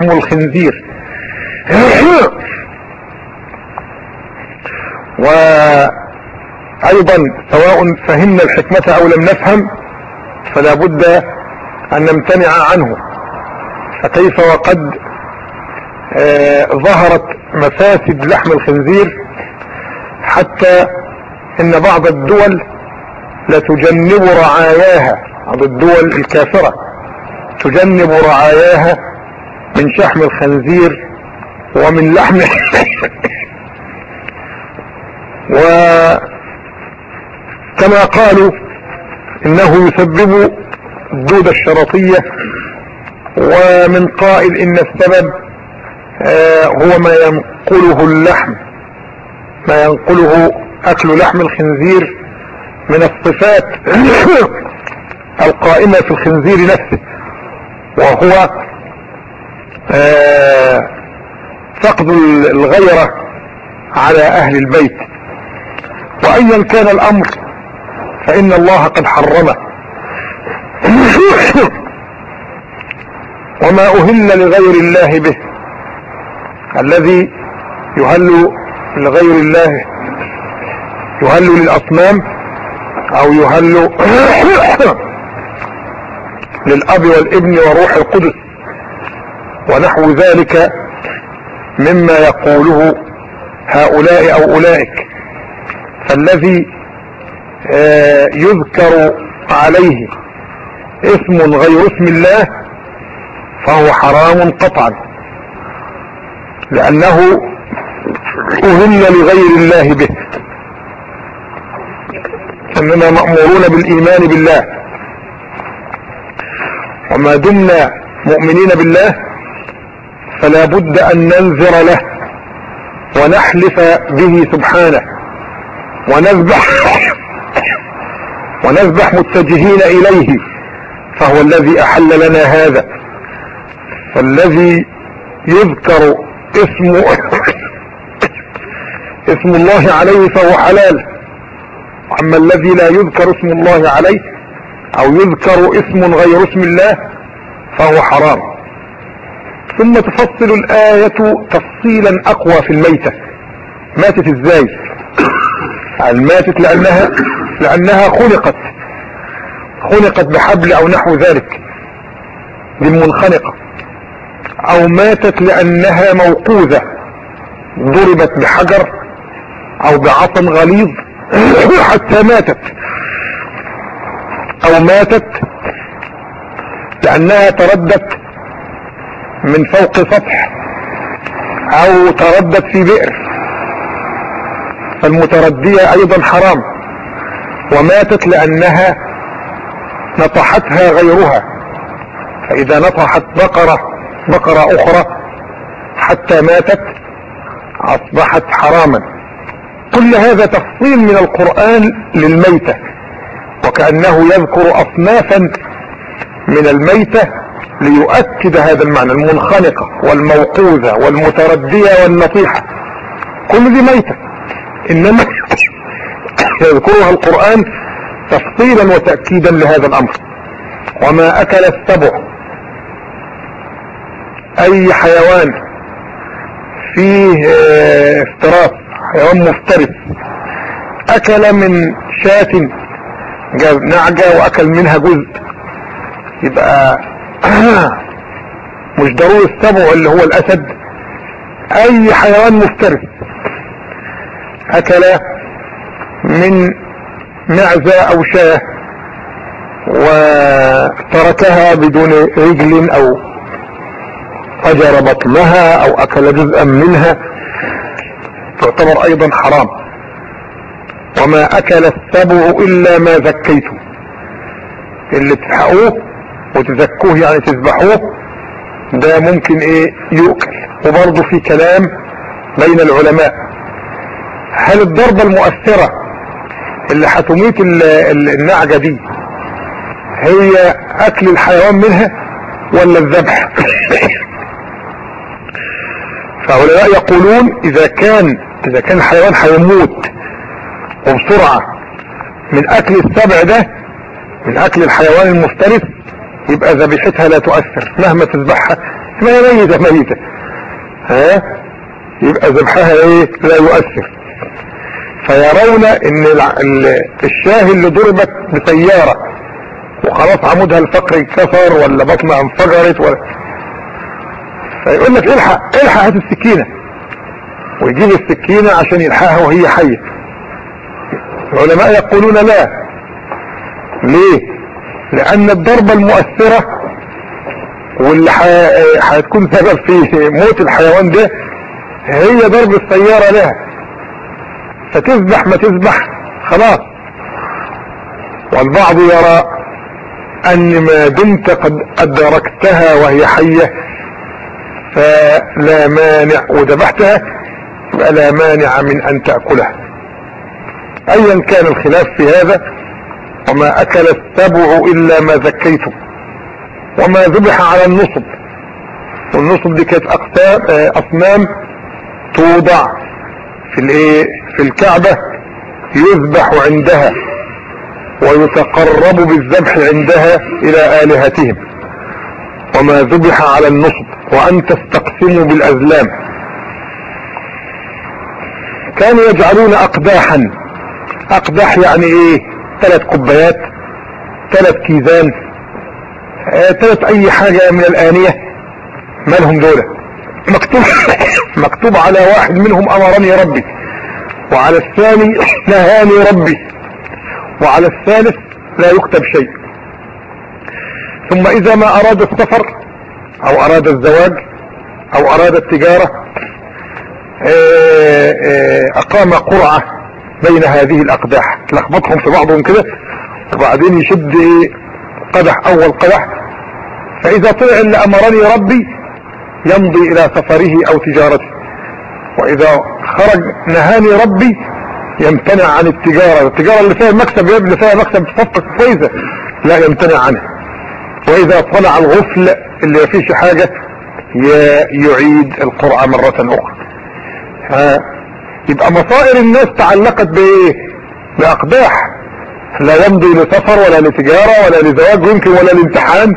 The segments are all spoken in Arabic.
لحم الخنزير. وأيضا سواء فهمنا الحكمة أو لم نفهم فلا بد أن نمتنع عنه. فكيف وقد آه ظهرت مفاسد لحم الخنزير حتى إن بعض الدول لتجنب رعاياها بعض الدول الكافرة تجنب رعاياها من شحم الخنزير ومن لحمه وكما قالوا إنه يسبب الدودة الشرطية ومن قائل إن السبب آه هو ما ينقله اللحم ما ينقله أكل لحم الخنزير من الصفات القائمة في الخنزير نفسه وهو فقد الغيرة على أهل البيت. وايا كان الأمر فإن الله قد حرمه. وما أهل لغير الله به الذي يهل لغير الله يهل للأصنام أو يهل للأب والابن وروح القدس. ونحو ذلك مما يقوله هؤلاء أو أولئك فالذي آه يذكر عليه اسم غير اسم الله فهو حرام قطعا لأنه أهل لغير الله به إننا مأمورون بالإيمان بالله. وما دمنا مؤمنين بالله فلا بد أن ننذر له ونحلف به سبحانه ونذبح ونذبح متجهين إليه فهو الذي أحل لنا هذا فالذي يذكر اسم اسم الله عليه فهو حلال. أما الذي لا يذكر اسم الله عليه أو يذكر اسم غير اسم الله فهو حرام. ثم تفصل الآية تفصيلا أقوى في الميتة. ماتت إزاي؟ ماتت لانها لأنها خلقت. خلقت بحبل أو نحو ذلك. بالمنخنقة أو ماتت لأنها موقوذة. ضربت بحجر أو بعصا غليظ. حتى ماتت. أو ماتت لأنها تردت من فوق سطح أو تردت في بئر. فالمتردية أيضا حرام وماتت لأنها نطحتها غيرها. فإذا نطحت بقرة بقرة أخرى حتى ماتت أصبحت حراما. كل هذا تفصيل من القرآن للميتة وكأنه يذكر اصنافا من الميتة ليؤكد هذا المعنى المنخنقة والموقوذة والمتردية والنطيحة. كل دي ميتة. إنما يذكرها القرآن تفصيلا وتأكيدا لهذا الأمر. وما أكل السبع أي حيوان فيه افتراس حيوان مفترس. أكل من شاة نعجة وأكل منها جزء. يبقى مش ضروري السبع اللي هو الأسد. أي حيوان مفترس أكل من معزة أو شاة وتركها بدون رجل أو فجر بطنها أو أكل جزءا منها. تعتبر أيضا حرام. وما أكل السبع إلا ما ذكيته. اللي تحقوه وتزكوه يعني تذبحوه ده ممكن إيه؟ يؤكل. وبرضه في كلام بين العلماء. هل الضربة المؤثرة اللي هتميت النعجة دي هي أكل الحيوان منها ولا الذبح؟ فهؤلاء يقولون إذا كان إذا كان الحيوان هيموت وبسرعة من أكل السبع ده من أكل الحيوان المفترس يبقى ذبيحتها لا تؤثر مهما تذبحها ما هي ميتة ميتة. ها؟ يبقى ذبحها إيه؟ لا يؤثر. فيرون إن الشاه اللي ضربت بسيارة وخلاص عمودها الفقري اتكسر ولا بطنها انفجرت ولا فيقول لك إلحق إلحق هات السكينة. ويجيب السكينة عشان يلحقها وهي حية. العلماء يقولون لا. ليه؟ لأن الضربة المؤثرة واللي هتكون سبب في موت الحيوان ده هي ضرب السيارة لها فتذبح ما تذبح خلاص. والبعض يرى أن ما دمت قد أدركتها وهي حية فلا مانع وذبحتها فلا مانع من أن تأكلها. ايا كان الخلاف في هذا وما أكل السبع إلا ما ذكيته وما ذبح على النصب. والنصب دي كانت أصنام توضع في الإيه؟ في الكعبة يذبح عندها ويتقرب بالذبح عندها إلى آلهتهم. وما ذبح على النصب وأن تستقسموا بالأزلام. كانوا يجعلون اقداحا. أقداح يعني إيه؟ ثلاث كوبايات ثلاث كيزان ثلاث أي حاجة من الآنية مالهم دولة مكتوب مكتوب على واحد منهم أمرني ربي وعلى الثاني نهاني ربي وعلى الثالث لا يكتب شيء. ثم إذا ما أراد السفر أو أراد الزواج أو أراد التجارة أقام قرعة. بين هذه الأقداح. لخبطهم في بعضهم كده وبعدين يشد قدح أول قدح. فإذا طلع اللي أمرني ربي يمضي إلى سفره أو تجارته. وإذا خرج نهاني ربي يمتنع عن التجارة. التجارة اللي فيها مكسب اللي فيها مكسب صفقة كويسة. لا يمتنع عنها. وإذا طلع الغفل اللي ما فيش حاجة يعيد القرعة مرة أخرى. يبقى مصائر الناس تعلقت بإيه؟ باقداح لا يمضي لسفر ولا لتجارة ولا لزواج يمكن ولا لامتحان.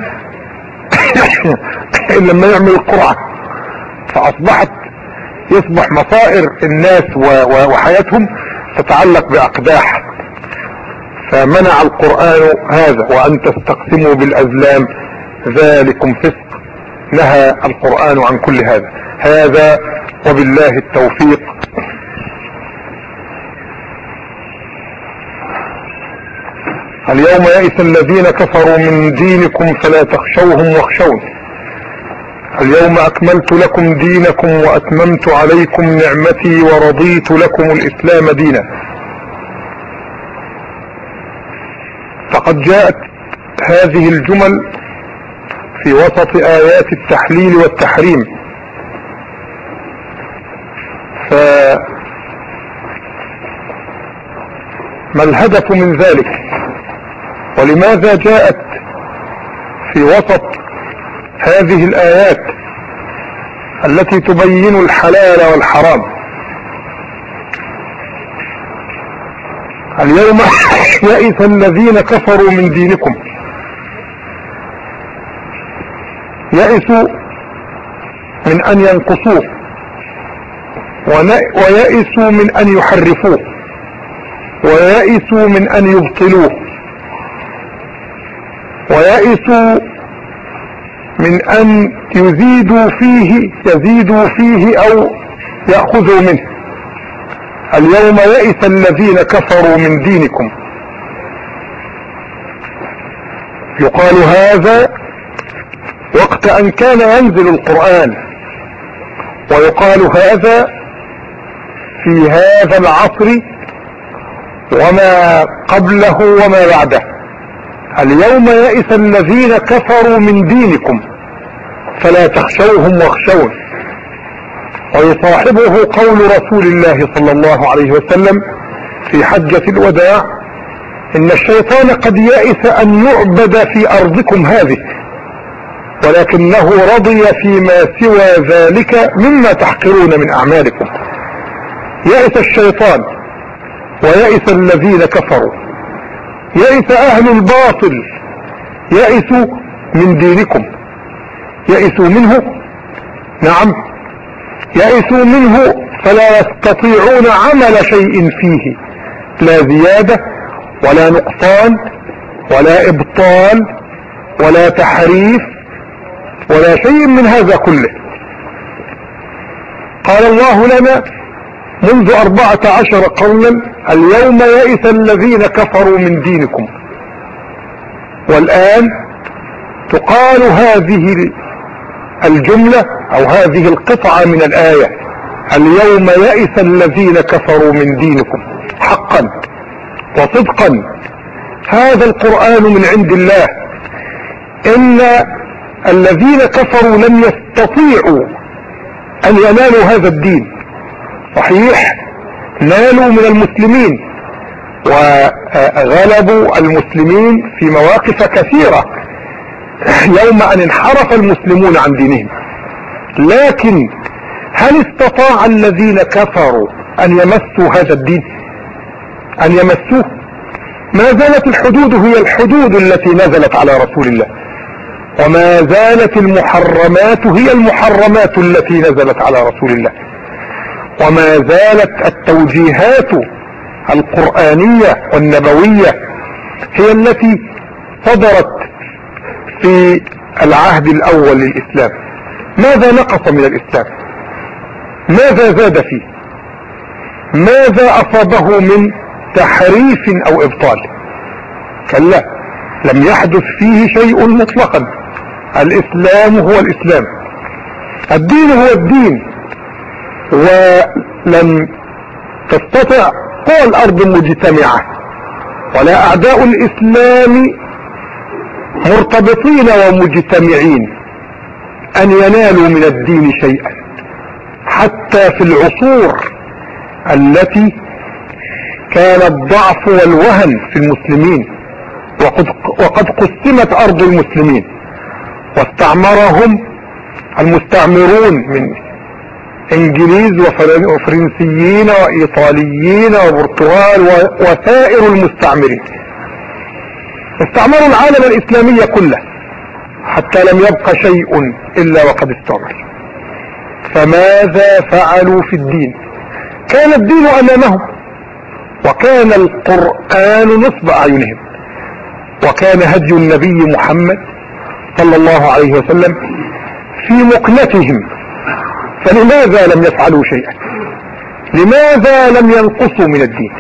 إلا لما يعمل القرعة. فأصبحت يصبح مصائر الناس وحياتهم تتعلق باقداح فمنع القرآن هذا. وأن تستقسموا بالأزلام. ذلكم فسق. نهى القرآن عن كل هذا. هذا وبالله التوفيق. اليوم يئس الذين كفروا من دينكم فلا تخشوهم واخشون. اليوم أكملت لكم دينكم وأتممت عليكم نعمتي ورضيت لكم الإسلام دينا. فقد جاءت هذه الجمل في وسط آيات التحليل والتحريم. ف ما الهدف من ذلك؟ ولماذا جاءت في وسط هذه الآيات التي تبين الحلال والحرام؟ اليوم يئس الذين كفروا من دينكم. يئسوا من أن ينقصوه ويئسوا من أن يحرفوه ويئسوا من أن يبطلوه. ويئسوا من أن يزيدوا فيه يزيدوا فيه أو يأخذوا منه. اليوم يئس الذين كفروا من دينكم. يقال هذا وقت أن كان ينزل القرآن. ويقال هذا في هذا العصر وما قبله وما بعده. اليوم يئس الذين كفروا من دينكم فلا تخشوهم واخشون. ويصاحبه قول رسول الله صلى الله عليه وسلم في حجة الوداع إن الشيطان قد يئس أن يعبد في أرضكم هذه ولكنه رضي فيما سوى ذلك مما تحقرون من أعمالكم. يئس الشيطان ويئس الذين كفروا. يئس أهل الباطل يئسوا من دينكم يئسوا منه؟ نعم يئسوا منه فلا يستطيعون عمل شيء فيه لا زيادة ولا نقصان ولا إبطال ولا تحريف ولا شيء من هذا كله. قال الله لنا منذ أربعة عشر قولا اليوم يئس الذين كفروا من دينكم. والآن تقال هذه الجملة أو هذه القطعة من الآية. اليوم يئس الذين كفروا من دينكم. حقا وصدقا. هذا القرآن من عند الله. إن الذين كفروا لم يستطيعوا أن ينالوا هذا الدين. صحيح نالوا من المسلمين وغلبوا المسلمين في مواقف كثيرة. يوم أن انحرف المسلمون عن دينهم. لكن هل استطاع الذين كفروا أن يمسوا هذا الدين؟ أن يمسوه؟ ما زالت الحدود هي الحدود التي نزلت على رسول الله. وما زالت المحرمات هي المحرمات التي نزلت على رسول الله. وما زالت التوجيهات القرآنية والنبوية هي التي صدرت في العهد الأول للإسلام. ماذا نقص من الإسلام؟ ماذا زاد فيه؟ ماذا أصابه من تحريف أو إبطال؟ كلا لم يحدث فيه شيء مطلقا. الإسلام هو الإسلام. الدين هو الدين. ولم تستطع قوى الأرض مجتمعة ولا أعداء الإسلام مرتبطين ومجتمعين أن ينالوا من الدين شيئا حتى في العصور التي كان الضعف والوهن في المسلمين وقد, وقد قسمت أرض المسلمين واستعمرهم المستعمرون من إنجليز وفرنسيين وإيطاليين وبرتغال وسائر المستعمرين. استعمروا العالم الإسلامي كله حتى لم يبق شيء إلا وقد استعمر. فماذا فعلوا في الدين؟ كان الدين أمامهم وكان القرآن نصب أعينهم وكان هدي النبي محمد صلى الله عليه وسلم في مقلتهم فلماذا لم يفعلوا شيئا؟ لماذا لم ينقصوا من الدين؟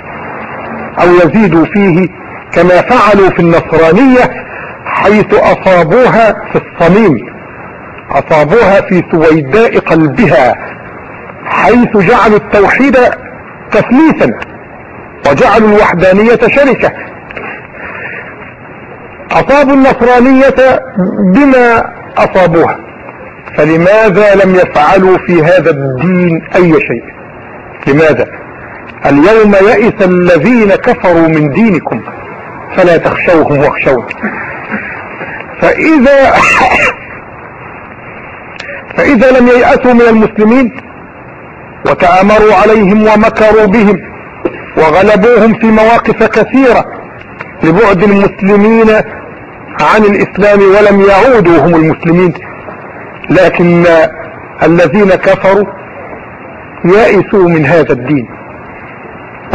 أو يزيدوا فيه كما فعلوا في النصرانية حيث أصابوها في الصميم أصابوها في سويداء قلبها حيث جعلوا التوحيد تثليثا وجعلوا الوحدانية شركة. أصابوا النصرانية بما أصابوها. فلماذا لم يفعلوا في هذا الدين أي شيء؟ لماذا؟ اليوم يئس الذين كفروا من دينكم فلا تخشوهم واخشون فإذا فإذا لم ييأسوا من المسلمين وتآمروا عليهم ومكروا بهم وغلبوهم في مواقف كثيرة لبعد المسلمين عن الإسلام ولم يعودوا هم المسلمين لكن الذين كفروا يائسوا من هذا الدين.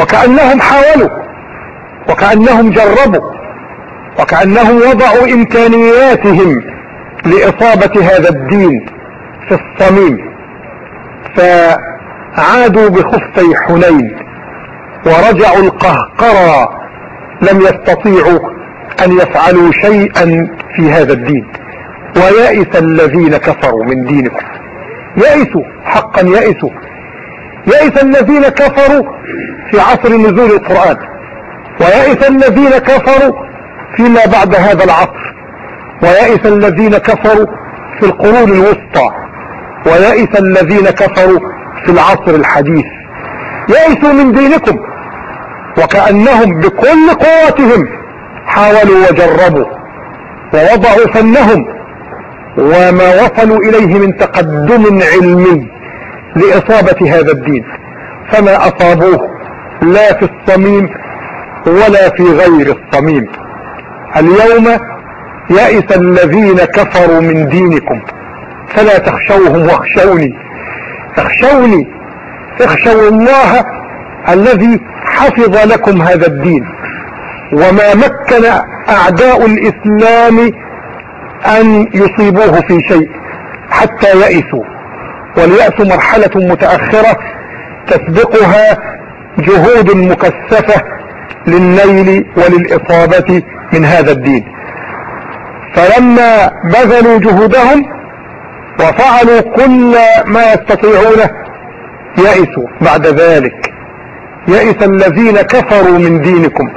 وكأنهم حاولوا وكأنهم جربوا وكأنهم وضعوا إمكانياتهم لإصابة هذا الدين في الصميم. فعادوا بخفتي حنين ورجعوا القهقرى لم يستطيعوا أن يفعلوا شيئا في هذا الدين. ويائس الذين كفروا من دينكم. يائسوا حقا يائسوا يائس الذين كفروا في عصر نزول القرآن. ويئس الذين كفروا فيما بعد هذا العصر. ويئس الذين كفروا في القرون الوسطى. ويئس الذين كفروا في العصر الحديث. يئسوا من دينكم. وكأنهم بكل قوتهم حاولوا وجربوا. ووضعوا فنهم وما وصلوا إليه من تقدم علمي لإصابة هذا الدين. فما أصابوه لا في الصميم ولا في غير الصميم. اليوم يئس الذين كفروا من دينكم. فلا تخشوهم واخشوني. اخشوني. اخشوا الله الذي حفظ لكم هذا الدين. وما مكن أعداء الإسلام أن يصيبوه في شيء حتى يئسوا. واليأس مرحلة متأخرة تسبقها جهود مكثفة للنيل وللإصابة من هذا الدين. فلما بذلوا جهودهم وفعلوا كل ما يستطيعونه يئسوا. بعد ذلك يئس الذين كفروا من دينكم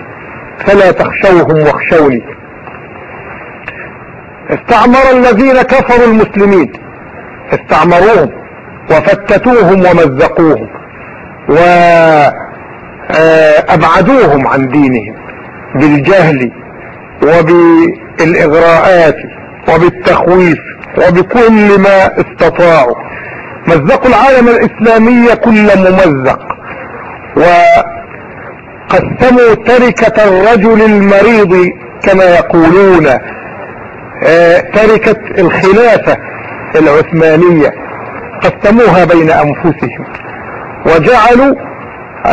فلا تخشوهم واخشوني. استعمر الذين كفروا المسلمين. استعمروهم وفتتوهم ومزقوهم وأبعدوهم عن دينهم بالجهل وبالإغراءات وبالتخويف وبكل ما استطاعوا. مزقوا العالم الإسلامي كل ممزق وقسموا تركة الرجل المريض كما يقولون آه، تركة الخلافة العثمانية قسموها بين أنفسهم وجعلوا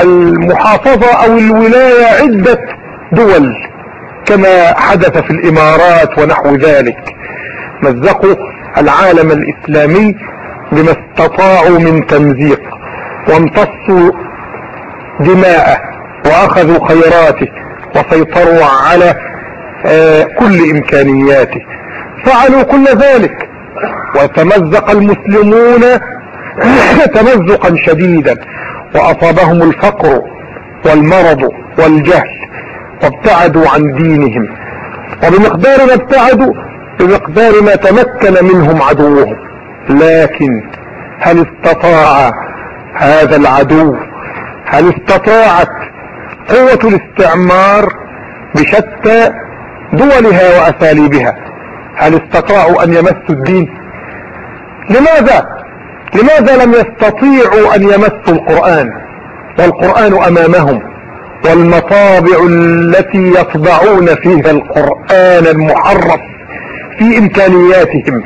المحافظة أو الولاية عدة دول كما حدث في الإمارات ونحو ذلك. مزقوا العالم الإسلامي بما استطاعوا من تمزيق وامتصوا دماءه وأخذوا خيراته وسيطروا على آه، كل إمكانياته. فعلوا كل ذلك. وتمزق المسلمون تمزقا شديدا. وأصابهم الفقر والمرض والجهل. وابتعدوا عن دينهم. وبمقدار ما ابتعدوا بمقدار ما تمكن منهم عدوهم. لكن هل استطاع هذا العدو؟ هل استطاعت قوة الاستعمار بشتى دولها وأساليبها؟ هل استطاعوا أن يمسوا الدين؟ لماذا؟ لماذا لم يستطيعوا أن يمسوا القرآن؟ والقرآن أمامهم والمطابع التي يطبعون فيها القرآن المحرف في إمكانياتهم.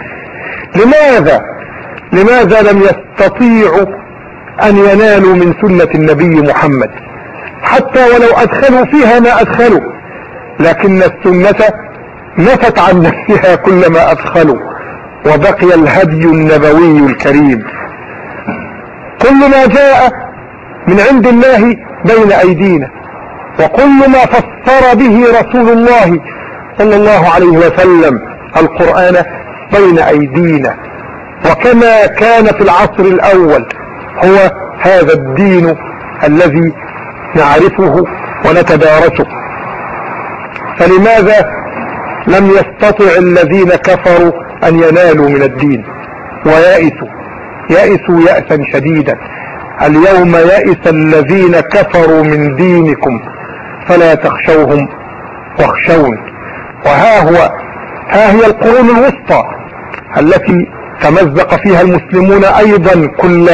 لماذا؟ لماذا لم يستطيعوا أن ينالوا من سنة النبي محمد؟ حتى ولو أدخلوا فيها ما أدخلوا لكن السنة نفت عن نفسها كل ما أدخلوا وبقي الهدي النبوي الكريم. كل ما جاء من عند الله بين أيدينا وكل ما فسر به رسول الله صلى الله عليه وسلم القرآن بين أيدينا. وكما كان في العصر الأول هو هذا الدين الذي نعرفه ونتدارسه. فلماذا لم يستطع الذين كفروا أن ينالوا من الدين. ويائسوا يائسوا يأسا شديدا. اليوم يئس الذين كفروا من دينكم فلا تخشوهم واخشون. وها هو ها هي القرون الوسطى التي تمزق فيها المسلمون أيضا كل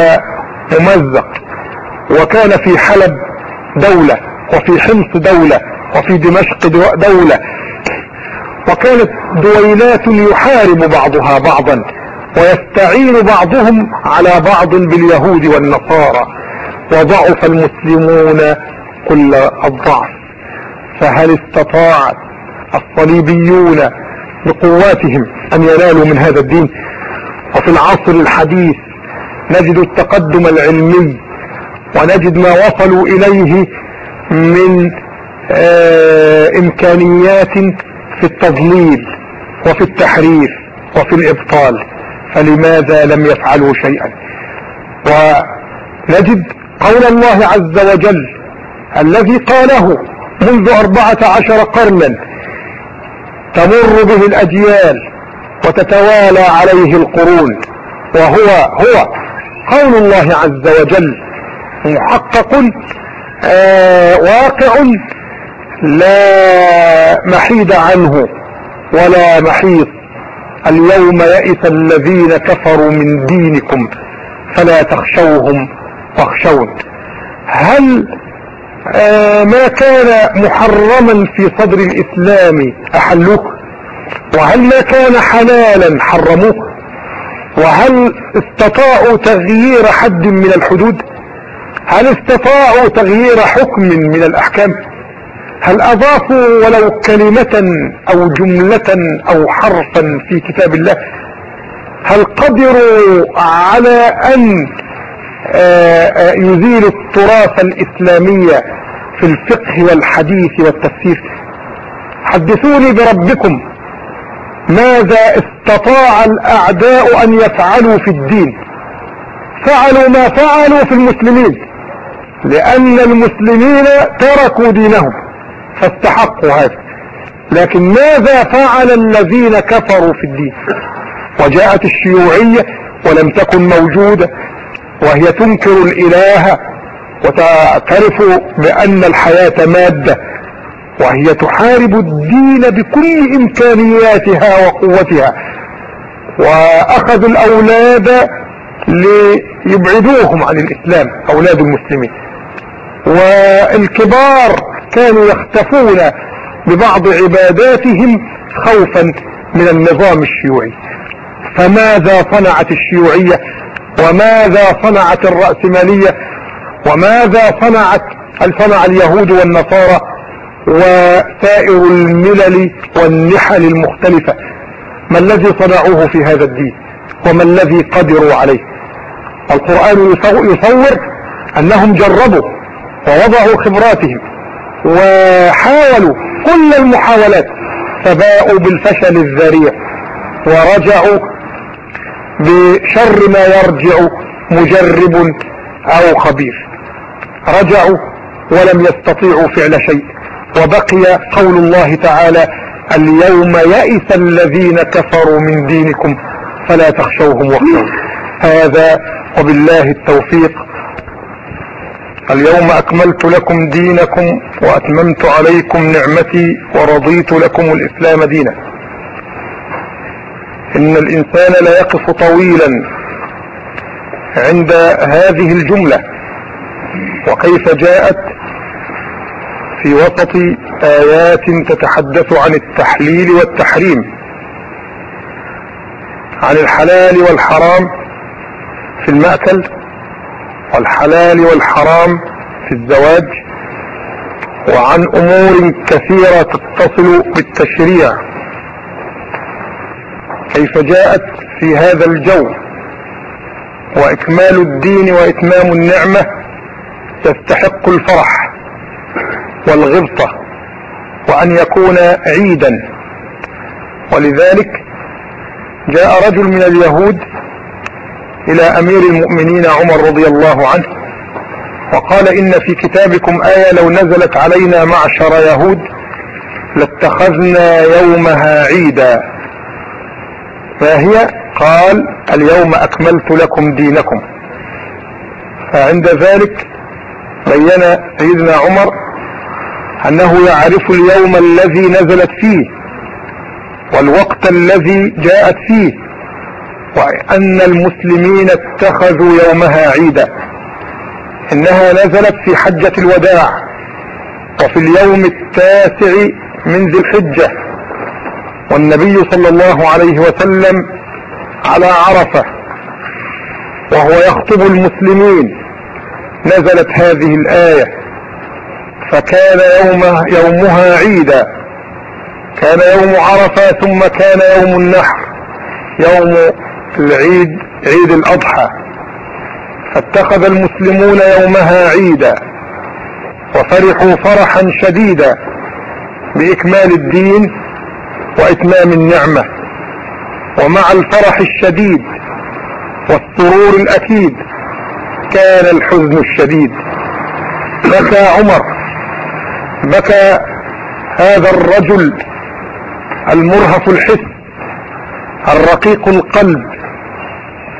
ممزق. وكان في حلب دولة وفي حمص دولة وفي دمشق دولة. وكانت دويلات يحارب بعضها بعضا ويستعين بعضهم على بعض باليهود والنصارى. وضعف المسلمون كل الضعف. فهل استطاع الصليبيون بقواتهم أن ينالوا من هذا الدين؟ وفي العصر الحديث نجد التقدم العلمي ونجد ما وصلوا إليه من آه إمكانيات في التضليل وفي التحريف وفي الإبطال فلماذا لم يفعلوا شيئا؟ ونجد قول الله عز وجل الذي قاله منذ أربعة عشر قرنا تمر به الأجيال وتتوالى عليه القرون وهو هو قول الله عز وجل محقق آه واقع لا محيد عنه ولا محيط. اليوم يئس الذين كفروا من دينكم فلا تخشوهم واخشون. هل آه ما كان محرما في صدر الإسلام احلوه وهل ما كان حلالا حرموه وهل استطاعوا تغيير حد من الحدود؟ هل استطاعوا تغيير حكم من الأحكام؟ هل أضافوا ولو كلمة أو جملة أو حرفا في كتاب الله؟ هل قدروا على أن آه، آه، يزيلوا التراث الإسلامي في الفقه والحديث والتفسير؟ حدثوني بربكم ماذا استطاع الأعداء أن يفعلوا في الدين؟ فعلوا ما فعلوا في المسلمين لأن المسلمين تركوا دينهم. فاستحقوا هذا. لكن ماذا فعل الذين كفروا في الدين؟ وجاءت الشيوعية ولم تكن موجودة وهي تنكر الإله وتعترف بأن الحياة مادة وهي تحارب الدين بكل إمكانياتها وقوتها. واخذوا الأولاد ليبعدوهم عن الإسلام أولاد المسلمين. والكبار كانوا يختفون ببعض عباداتهم خوفا من النظام الشيوعي. فماذا صنعت الشيوعية؟ وماذا صنعت الرأسمالية؟ وماذا صنعت صنع اليهود والنصارى وسائر الملل والنحل المختلفة؟ ما الذي صنعوه في هذا الدين؟ وما الذي قدروا عليه؟ القرآن يصور أنهم جربوا ووضعوا خبراتهم وحاولوا كل المحاولات فباءوا بالفشل الذريع ورجعوا بشر ما يرجع مجرب أو خبير. رجعوا ولم يستطيعوا فعل شيء وبقي قول الله تعالى اليوم يئس الذين كفروا من دينكم فلا تخشوهم واخشون هذا وبالله التوفيق اليوم أكملت لكم دينكم وأتممت عليكم نعمتي ورضيت لكم الإسلام دينا. إن الإنسان لا يقف طويلا عند هذه الجملة. وكيف جاءت؟ في وسط آيات تتحدث عن التحليل والتحريم. عن الحلال والحرام في المأكل. والحلال والحرام في الزواج وعن أمور كثيرة تتصل بالتشريع. كيف جاءت في هذا الجو؟ وإكمال الدين وإتمام النعمة يستحق الفرح والغبطة وأن يكون عيدا. ولذلك جاء رجل من اليهود إلى أمير المؤمنين عمر رضي الله عنه وقال إن في كتابكم آية لو نزلت علينا معشر يهود لاتخذنا يومها عيدا. ما هي؟ قال اليوم أكملت لكم دينكم. فعند ذلك بين سيدنا عمر أنه يعرف اليوم الذي نزلت فيه والوقت الذي جاءت فيه وأن المسلمين اتخذوا يومها عيدا. إنها نزلت في حجة الوداع وفي اليوم التاسع من ذي الحجة. والنبي صلى الله عليه وسلم على عرفة وهو يخطب المسلمين. نزلت هذه الآية. فكان يوم يومها عيدا. كان يوم عرفة ثم كان يوم النحر. يوم العيد عيد الأضحى. فاتخذ المسلمون يومها عيدا. وفرحوا فرحا شديدا بإكمال الدين وإتمام النعمة. ومع الفرح الشديد والسرور الأكيد كان الحزن الشديد. بكى عمر بكى هذا الرجل المرهف الحس الرقيق القلب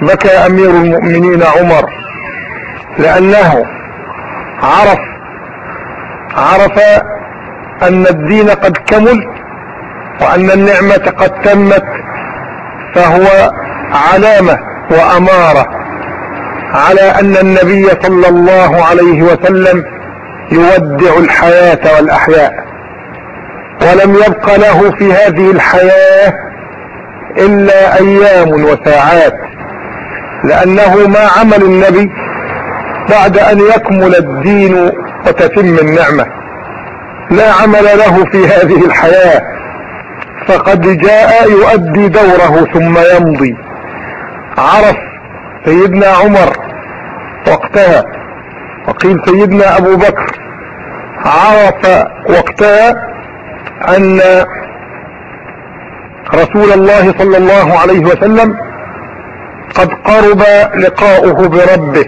بكى أمير المؤمنين عمر لأنه عرف عرف أن الدين قد كمل وأن النعمة قد تمت فهو علامة وأمارة على أن النبي صلى الله عليه وسلم يودع الحياة والأحياء. ولم يبق له في هذه الحياة إلا أيام وساعات. لأنه ما عمل النبي بعد أن يكمل الدين وتتم النعمة. لا عمل له في هذه الحياة. فقد جاء يؤدي دوره ثم يمضي. عرف سيدنا عمر وقتها. وقيل سيدنا أبو بكر. عرف وقتها أن رسول الله صلى الله عليه وسلم قد قرب لقاؤه بربه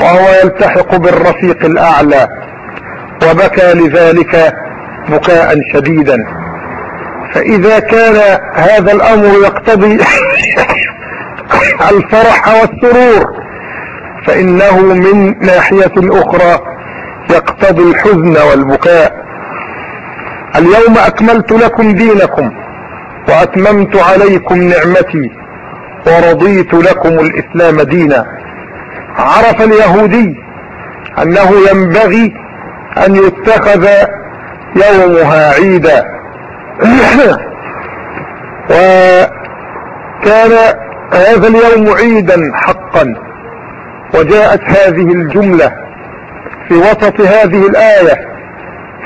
وهو يلتحق بالرفيق الأعلى وبكى لذلك بكاء شديدا. فإذا كان هذا الأمر يقتضي الفرح والسرور فإنه من ناحية أخرى يقتضي الحزن والبكاء. اليوم أكملت لكم دينكم وأتممت عليكم نعمتي. ورضيت لكم الإسلام دينا. عرف اليهودي أنه ينبغي أن يتخذ يومها عيدا. وكان هذا اليوم عيدا حقا. وجاءت هذه الجملة في وسط هذه الآية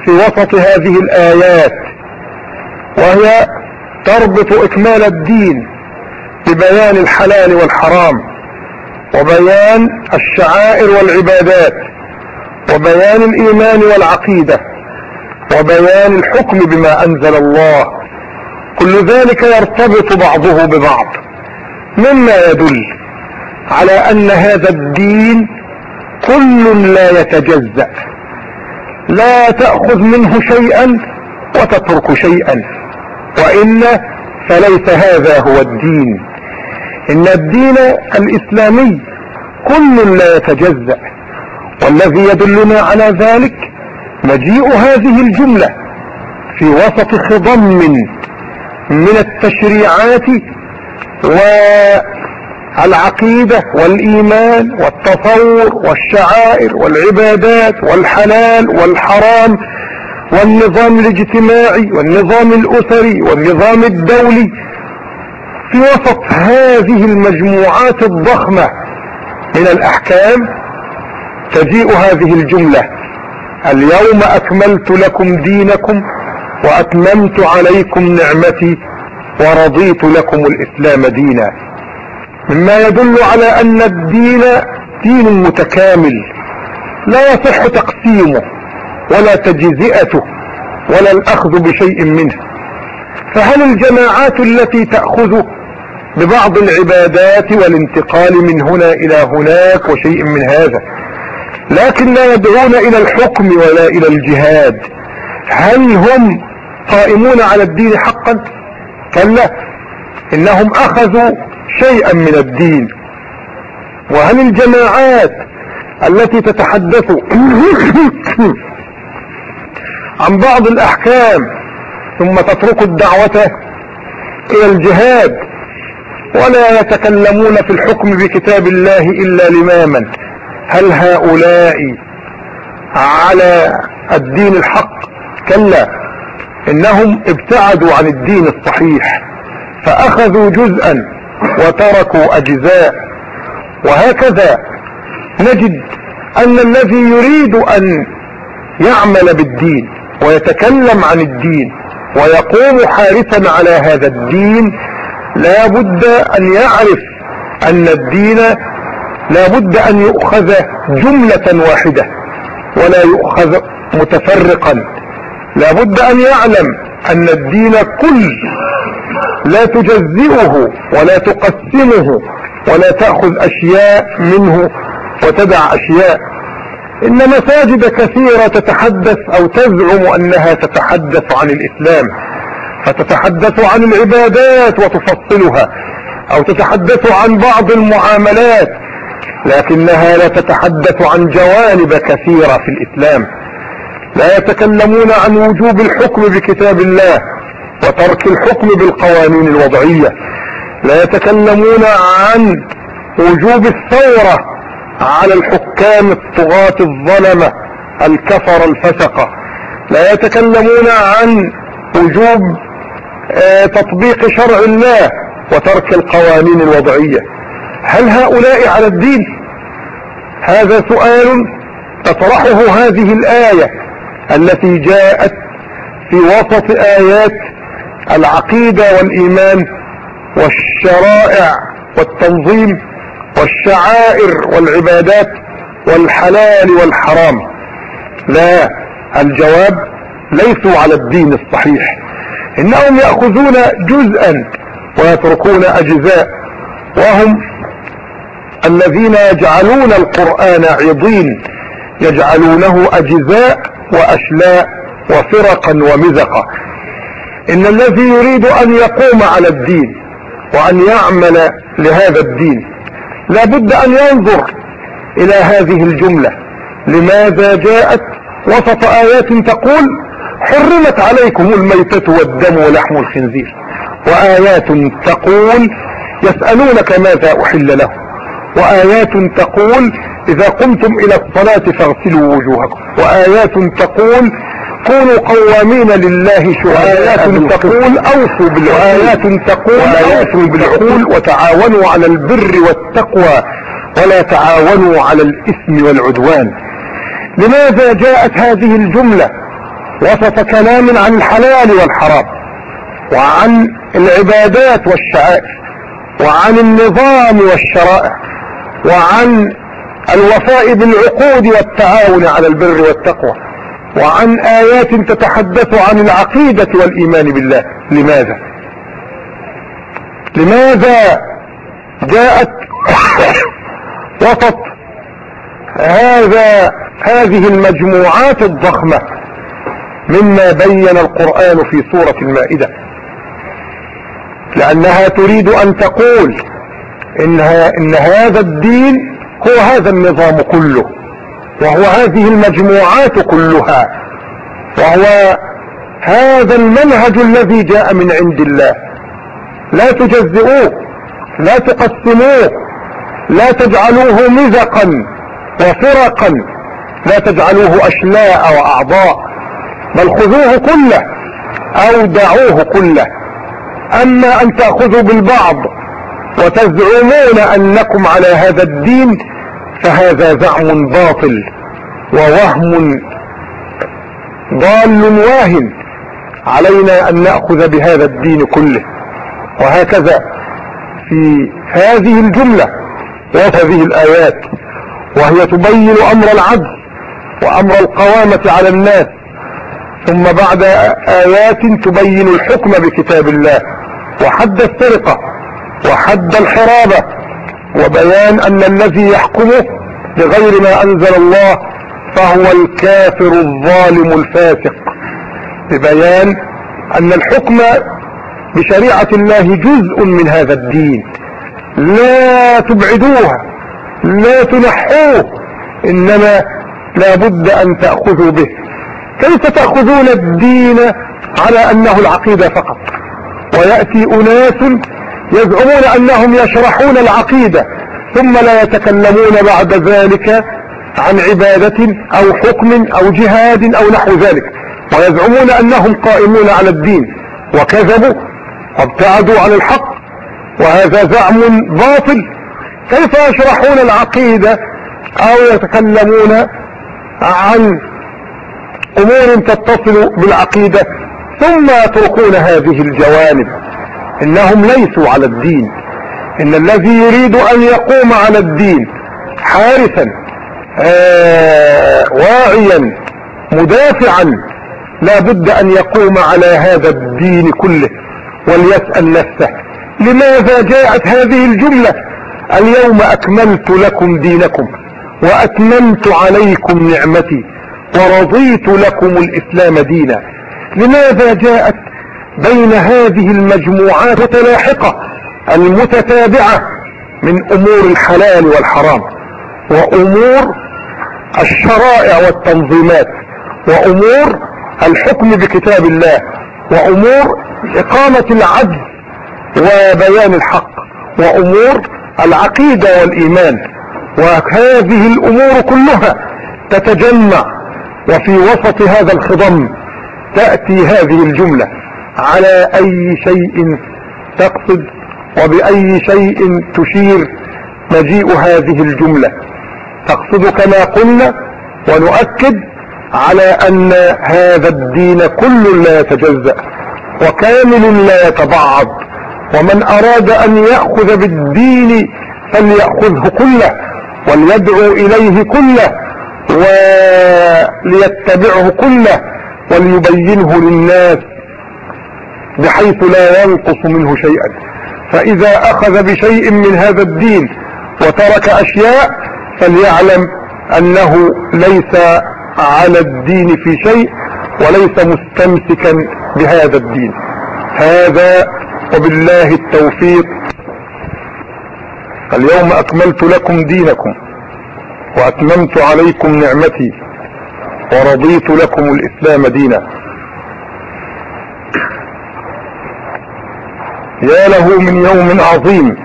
في وسط هذه الآيات وهي تربط إكمال الدين ببيان الحلال والحرام وبيان الشعائر والعبادات وبيان الإيمان والعقيدة وبيان الحكم بما أنزل الله. كل ذلك يرتبط بعضه ببعض. مما يدل على أن هذا الدين كل لا يتجزأ. لا تأخذ منه شيئا وتترك شيئا وإن فليس هذا هو الدين. إن الدين الإسلامي كل لا يتجزأ والذي يدلنا على ذلك مجيء هذه الجملة في وسط خضم من التشريعات والعقيدة والإيمان والتصور والشعائر والعبادات والحلال والحرام والنظام الاجتماعي والنظام الأسري والنظام الدولي في وسط هذه المجموعات الضخمة من الأحكام تجيء هذه الجملة. اليوم أكملت لكم دينكم وأتممت عليكم نعمتي ورضيت لكم الإسلام دينا. مما يدل على أن الدين دين متكامل. لا يصح تقسيمه ولا تجزئته ولا الأخذ بشيء منه. فهل الجماعات التي تأخذ ببعض العبادات والانتقال من هنا إلى هناك وشيء من هذا. لكن لا يدعون إلى الحكم ولا إلى الجهاد. هل هم قائمون على الدين حقا؟ كلا إنهم أخذوا شيئا من الدين. وهل الجماعات التي تتحدث عن بعض الأحكام ثم تترك الدعوة إلى الجهاد ولا يتكلمون في الحكم بكتاب الله إلا لماما. هل هؤلاء على الدين الحق؟ كلا إنهم ابتعدوا عن الدين الصحيح فأخذوا جزءا وتركوا أجزاء. وهكذا نجد أن الذي يريد أن يعمل بالدين ويتكلم عن الدين ويقوم حارسا على هذا الدين لا بد أن يعرف أن الدين لا بد أن يؤخذ جملة واحدة ولا يؤخذ متفرقا. لا بد أن يعلم أن الدين كل لا تجزئه ولا تقسمه ولا تأخذ أشياء منه وتدع أشياء. إن مساجد كثيرة تتحدث أو تزعم أنها تتحدث عن الإسلام. فتتحدث عن العبادات وتفصلها أو تتحدث عن بعض المعاملات لكنها لا تتحدث عن جوانب كثيرة في الإسلام. لا يتكلمون عن وجوب الحكم بكتاب الله وترك الحكم بالقوانين الوضعية. لا يتكلمون عن وجوب الثورة على الحكام الطغاة الظلمة الكفر الفسقة لا يتكلمون عن وجوب تطبيق شرع الله وترك القوانين الوضعية. هل هؤلاء على الدين؟ هذا سؤال تطرحه هذه الآية التي جاءت في وسط آيات العقيدة والإيمان والشرائع والتنظيم والشعائر والعبادات والحلال والحرام. لا الجواب ليسوا على الدين الصحيح. إنهم يأخذون جزءا ويتركون أجزاء وهم الذين يجعلون القرآن عضين يجعلونه أجزاء وأشلاء وفرقا ومزقا إن الذي يريد أن يقوم على الدين وأن يعمل لهذا الدين لابد أن ينظر إلى هذه الجملة. لماذا جاءت وسط آيات تقول حرمت عليكم الميتة والدم ولحم الخنزير. وآيات تقول يسألونك ماذا أحل له وآيات تقول إذا قمتم إلى الصلاة فاغسلوا وجوهكم. وآيات تقول كونوا قوامين لله شهداء تقول أوفوا بالعقول. تقول أوفوا بالعقول وتعاونوا على البر والتقوى ولا تعاونوا على الإثم والعدوان. لماذا جاءت هذه الجملة؟ وسط كلام عن الحلال والحرام وعن العبادات والشعائر وعن النظام والشرائع وعن الوفاء بالعقود والتعاون على البر والتقوى وعن آيات تتحدث عن العقيدة والإيمان بالله. لماذا؟ لماذا جاءت وسط هذا هذه المجموعات الضخمة مما بين القرآن في سورة المائدة. لأنها تريد أن تقول إنها إن هذا الدين هو هذا النظام كله وهو هذه المجموعات كلها وهو هذا المنهج الذي جاء من عند الله. لا تجزئوه لا تقسموه لا تجعلوه مزقا وفرقا لا تجعلوه اشلاء وأعضاء. بل خذوه كله أو دعوه كله. أما أن تأخذوا بالبعض وتزعمون أنكم على هذا الدين فهذا زعم باطل ووهم ضال واهن. علينا أن نأخذ بهذا الدين كله. وهكذا في هذه الجملة وهذه الآيات وهي تبين أمر العدل وأمر القوامة على الناس ثم بعد آيات تبين الحكم بكتاب الله وحد السرقة وحد الحرابة وبيان أن الذي يحكمه بغير ما أنزل الله فهو الكافر الظالم الفاسق. ببيان أن الحكم بشريعة الله جزء من هذا الدين. لا تبعدوها لا تنحوه إنما لابد أن تأخذوا به. كيف تأخذون الدين على أنه العقيدة فقط؟ ويأتي أناس يزعمون أنهم يشرحون العقيدة ثم لا يتكلمون بعد ذلك عن عبادة أو حكم أو جهاد أو نحو ذلك ويزعمون أنهم قائمون على الدين وكذبوا وابتعدوا عن الحق وهذا زعم باطل. كيف يشرحون العقيدة أو يتكلمون عن أمور تتصل بالعقيدة ثم يتركون هذه الجوانب. إنهم ليسوا على الدين. إن الذي يريد أن يقوم على الدين حارسا آه واعيا مدافعا لا بد أن يقوم على هذا الدين كله وليسأل نفسه. لماذا جاءت هذه الجملة؟ اليوم أكملت لكم دينكم وأتممت عليكم نعمتي. ورضيت لكم الإسلام دينا. لماذا جاءت بين هذه المجموعات متلاحقة المتتابعة من أمور الحلال والحرام وأمور الشرائع والتنظيمات وأمور الحكم بكتاب الله وأمور إقامة العدل وبيان الحق وأمور العقيدة والإيمان. وهذه الأمور كلها تتجمع وفي وسط هذا الخضم تأتي هذه الجملة. على أي شيء تقصد وبأي شيء تشير مجيء هذه الجملة؟ تقصد كما قلنا ونؤكد على أن هذا الدين كل لا يتجزأ وكامل لا يتبعض. ومن أراد أن يأخذ بالدين فليأخذه كله وليدعو إليه كله وليتبعه كله وليبينه للناس بحيث لا ينقص منه شيئا. فإذا أخذ بشيء من هذا الدين وترك أشياء فليعلم أنه ليس على الدين في شيء وليس مستمسكا بهذا الدين. هذا وبالله التوفيق. اليوم أكملت لكم دينكم. وأتممت عليكم نعمتي ورضيت لكم الإسلام دينا. يا له من يوم عظيم